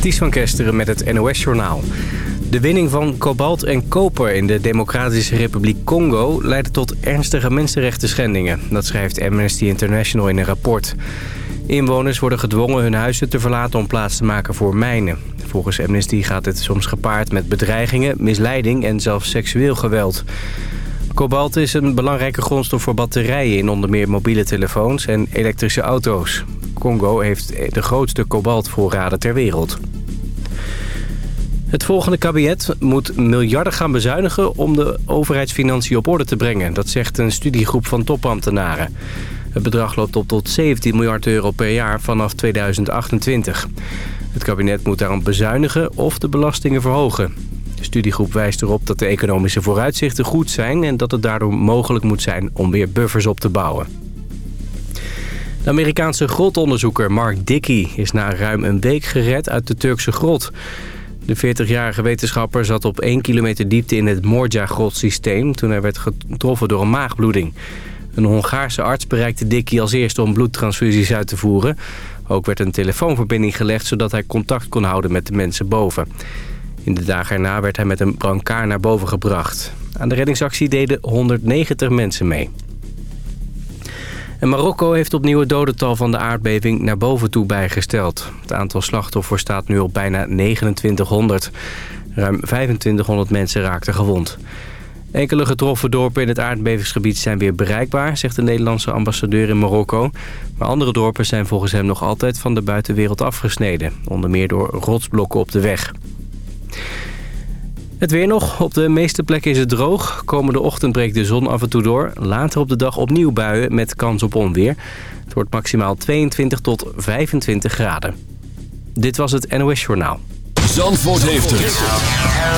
Ties van Kesteren met het NOS-journaal. De winning van kobalt en koper in de Democratische Republiek Congo... leidde tot ernstige mensenrechten schendingen. Dat schrijft Amnesty International in een rapport. Inwoners worden gedwongen hun huizen te verlaten om plaats te maken voor mijnen. Volgens Amnesty gaat het soms gepaard met bedreigingen, misleiding en zelfs seksueel geweld. Kobalt is een belangrijke grondstof voor batterijen in onder meer mobiele telefoons en elektrische auto's. Congo heeft de grootste kobaltvoorraden ter wereld. Het volgende kabinet moet miljarden gaan bezuinigen om de overheidsfinanciën op orde te brengen. Dat zegt een studiegroep van topambtenaren. Het bedrag loopt op tot 17 miljard euro per jaar vanaf 2028. Het kabinet moet daarom bezuinigen of de belastingen verhogen. De studiegroep wijst erop dat de economische vooruitzichten goed zijn... en dat het daardoor mogelijk moet zijn om weer buffers op te bouwen. De Amerikaanse grotonderzoeker Mark Dickey is na ruim een week gered uit de Turkse grot. De 40-jarige wetenschapper zat op 1 kilometer diepte in het Morja-grotsysteem... toen hij werd getroffen door een maagbloeding. Een Hongaarse arts bereikte Dickey als eerste om bloedtransfusies uit te voeren. Ook werd een telefoonverbinding gelegd zodat hij contact kon houden met de mensen boven. In de dagen erna werd hij met een brancard naar boven gebracht. Aan de reddingsactie deden 190 mensen mee. En Marokko heeft opnieuw het dodental van de aardbeving naar boven toe bijgesteld. Het aantal slachtoffers staat nu op bijna 2900. Ruim 2500 mensen raakten gewond. Enkele getroffen dorpen in het aardbevingsgebied zijn weer bereikbaar... zegt de Nederlandse ambassadeur in Marokko. Maar andere dorpen zijn volgens hem nog altijd van de buitenwereld afgesneden. Onder meer door rotsblokken op de weg. Het weer nog. Op de meeste plekken is het droog. Komende ochtend breekt de zon af en toe door. Later op de dag opnieuw buien met kans op onweer. Het wordt maximaal 22 tot 25 graden. Dit was het NOS Journaal. Zandvoort heeft het.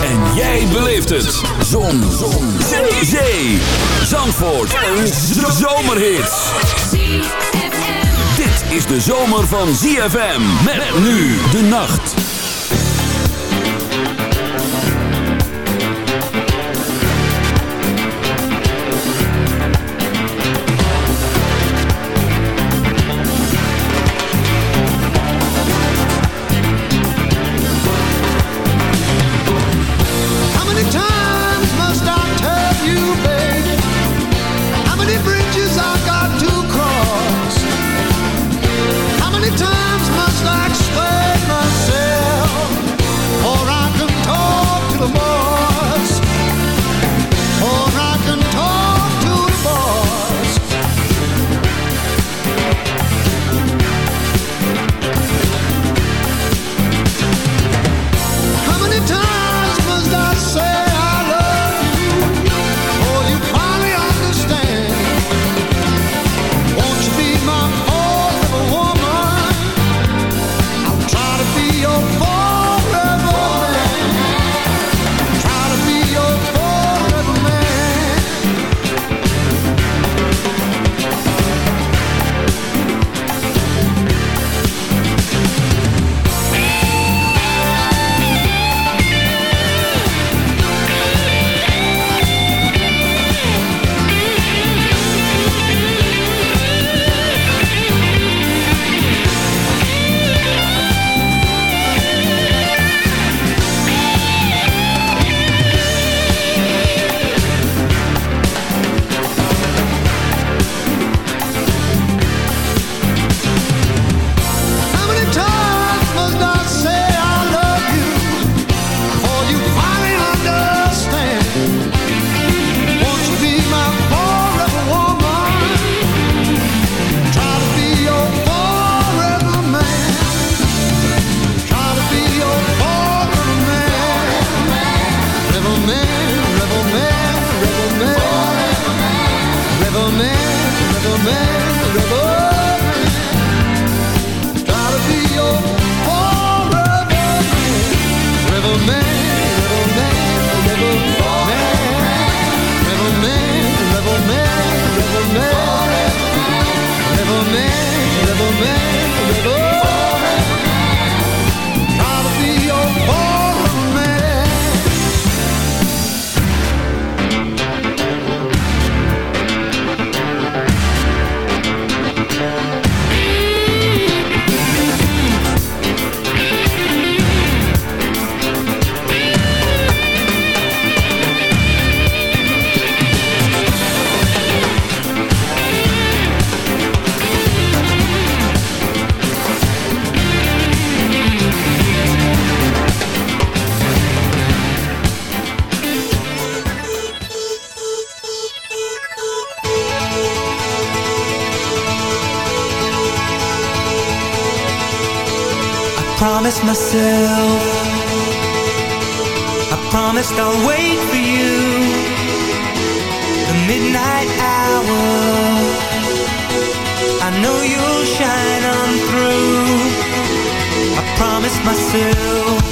En jij beleeft het. Zon. zon. Zee. Zandvoort. Een zomerhit. Dit is de zomer van ZFM. Met nu de nacht. the midnight hour. I know you'll shine on through. I promise myself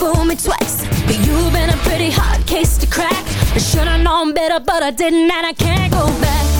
fool me twice. But you've been a pretty hard case to crack. I should've known better, but I didn't And I can't go back.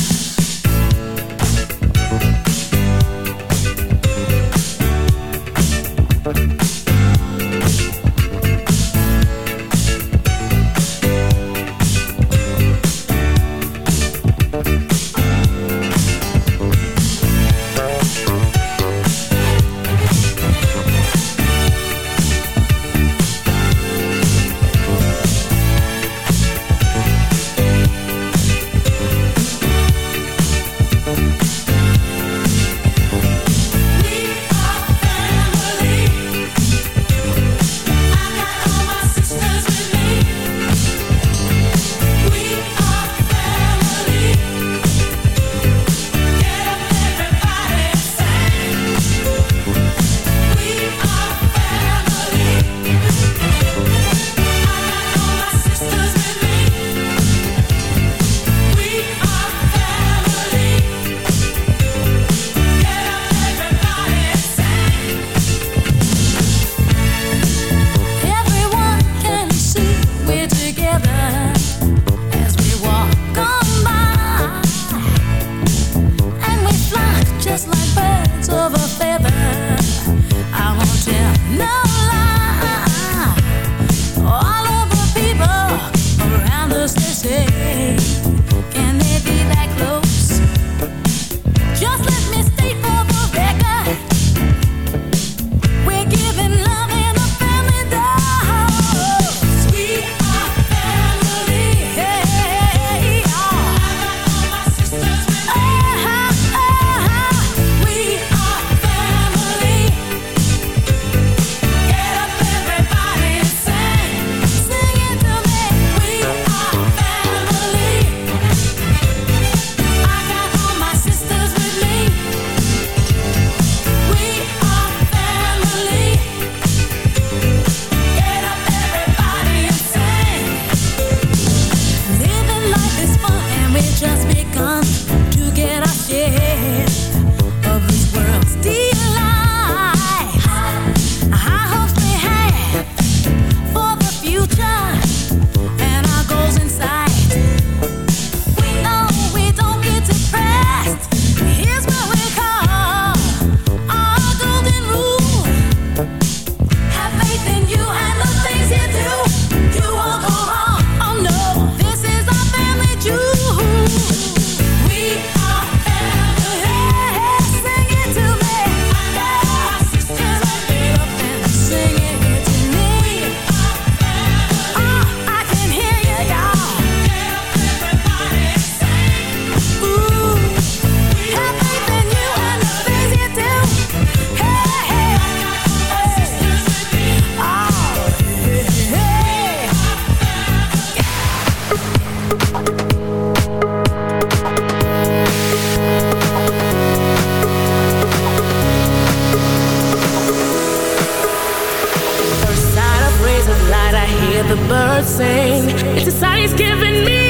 Birds sing. Sign he's giving me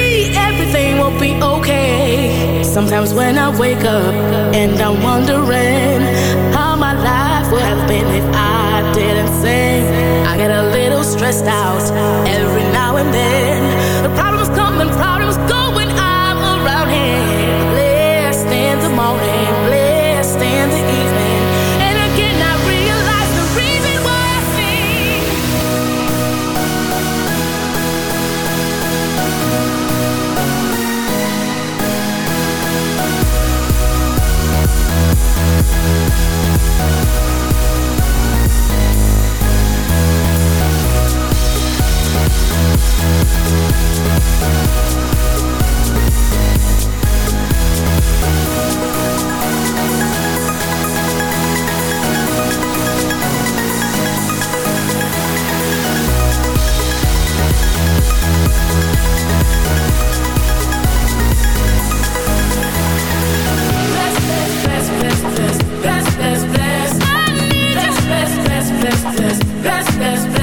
everything will be okay. Sometimes when I wake up and I'm wondering how my life would have been if I didn't sing, I get a little stressed out every now and then. The problems come and problems go when I'm around him. Blessed in the morning, blessed in You've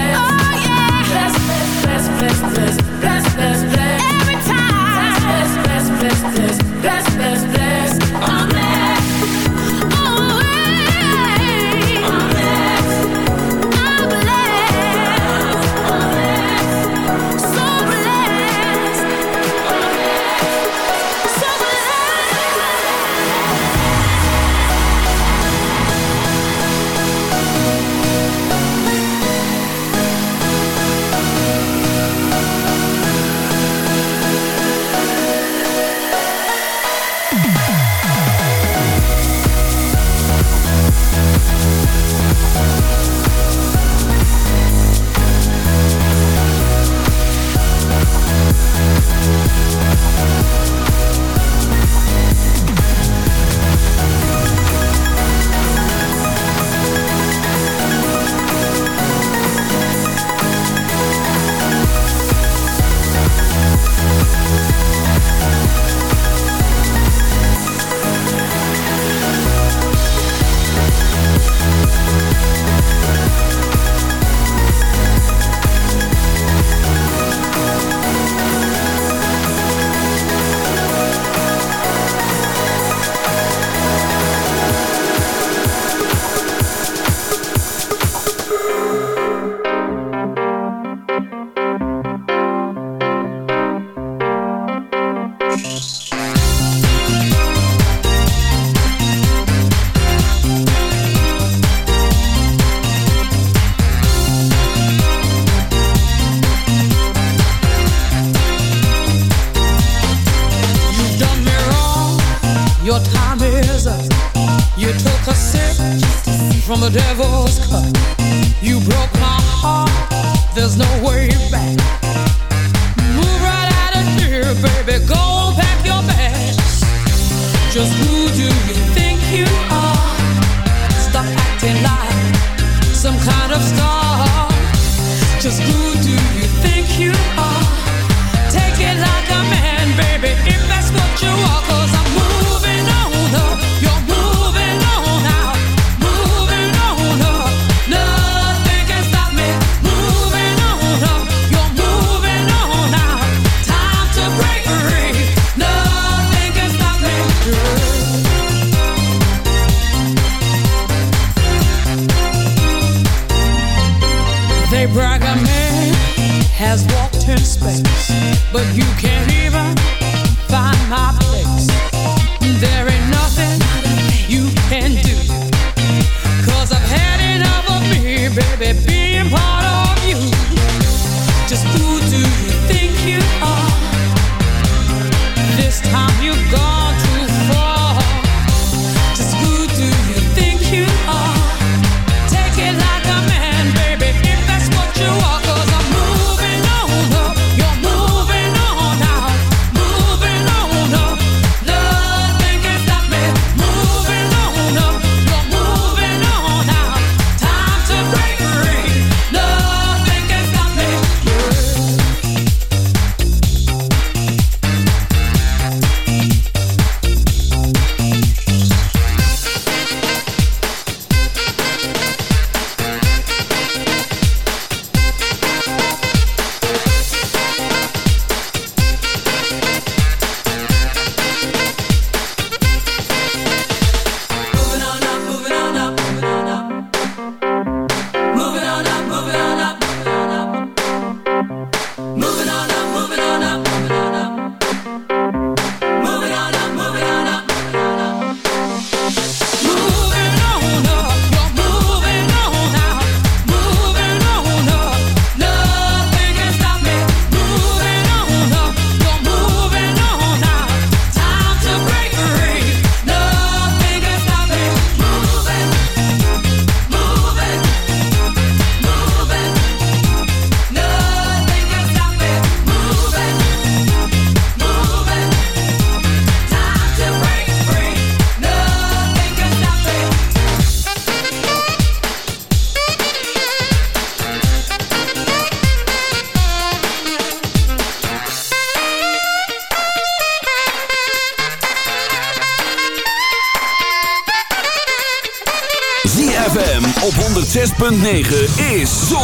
106.9 is Zon,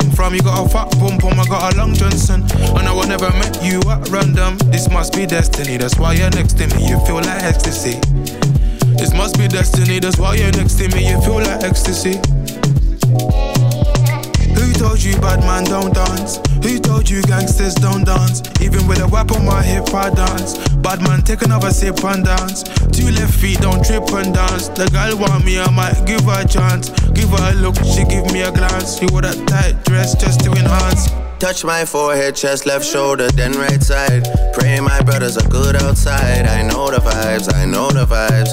come from? You got a fat bum bum. I got a long Johnson. And I will never met you at random. This must be destiny. That's why you're next to me. You feel like ecstasy. This must be destiny. That's why you're next to me. You feel like ecstasy. Who told you bad man don't dance? Who told you gangsters don't dance? Even with a whip on my hip, I dance. Bad man, take another sip and dance. Two left feet, don't trip and dance. The girl want me, I might give her a chance. Give her a look, she give me a glance. She wore that tight dress just to enhance. Touch my forehead, chest, left shoulder, then right side. Pray my brothers are good outside. I know the vibes, I know the vibes.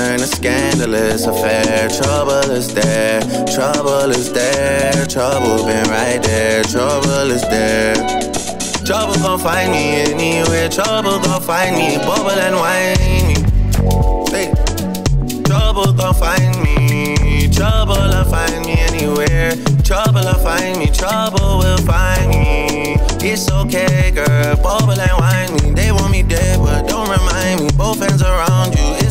a scandalous affair. Trouble is there, trouble is there, trouble been right there, trouble is there. Trouble gon' find me anywhere. Trouble gon' find me, bubble and whine me. Hey. Trouble gon' find me. Trouble'll find me anywhere. Trouble'll find me. Trouble will find me. It's okay, girl. Bubble and whine me. They want me dead, but don't remind me. Both hands around you.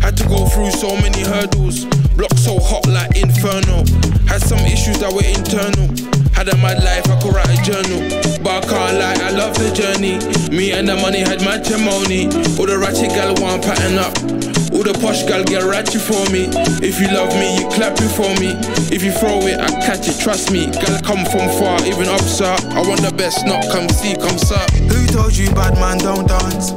Had to go through so many hurdles. Block so hot like inferno. Had some issues that were internal. Had a mad life, I could write a journal. But I can't lie, I love the journey. Me and the money had matrimony. All the ratchet gal want pattern up. All the posh gal get ratchet for me. If you love me, you clap it for me. If you throw it, I catch it, trust me. Gal come from far, even up, sir. I want the best, not come see, come sir. Who told you bad man don't dance?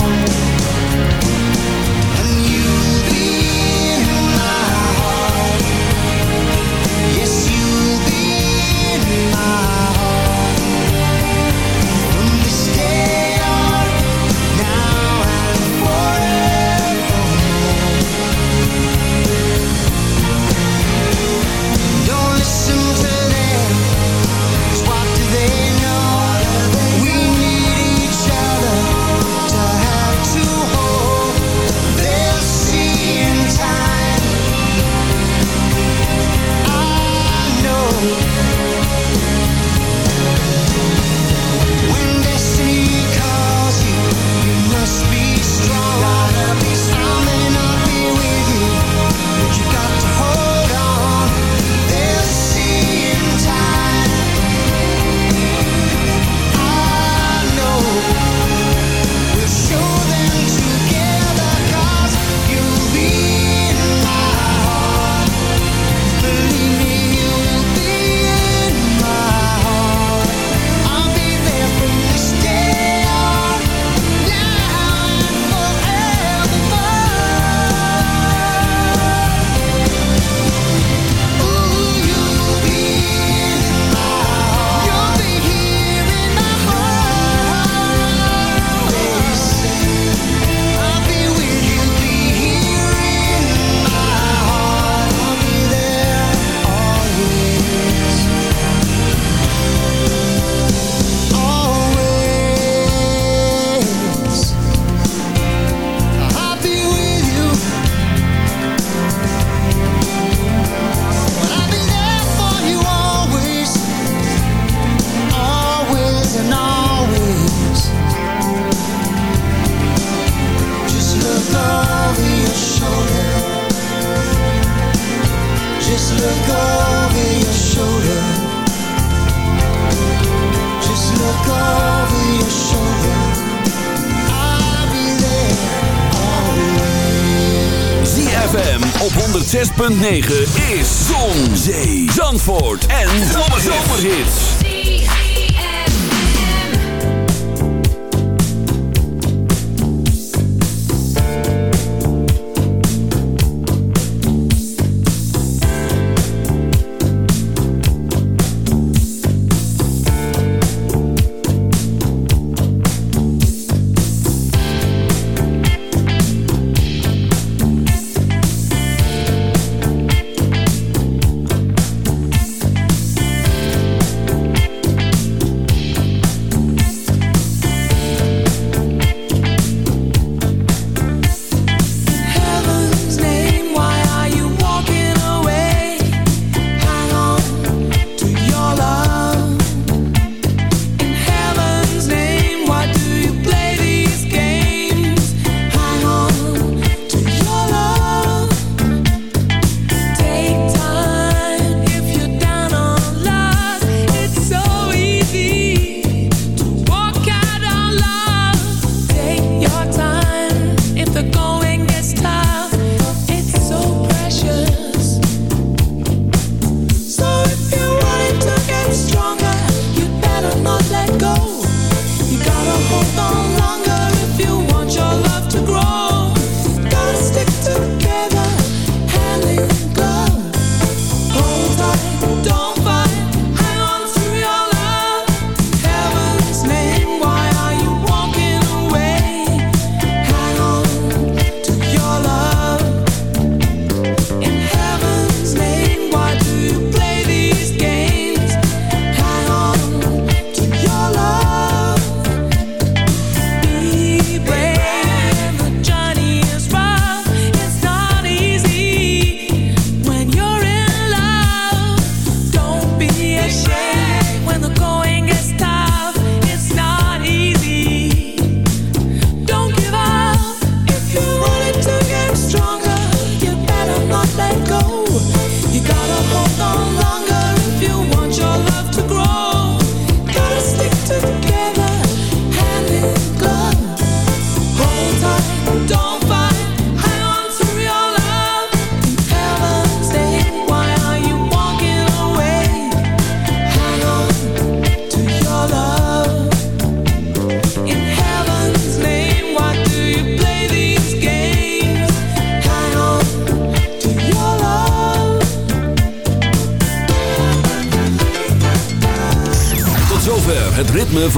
9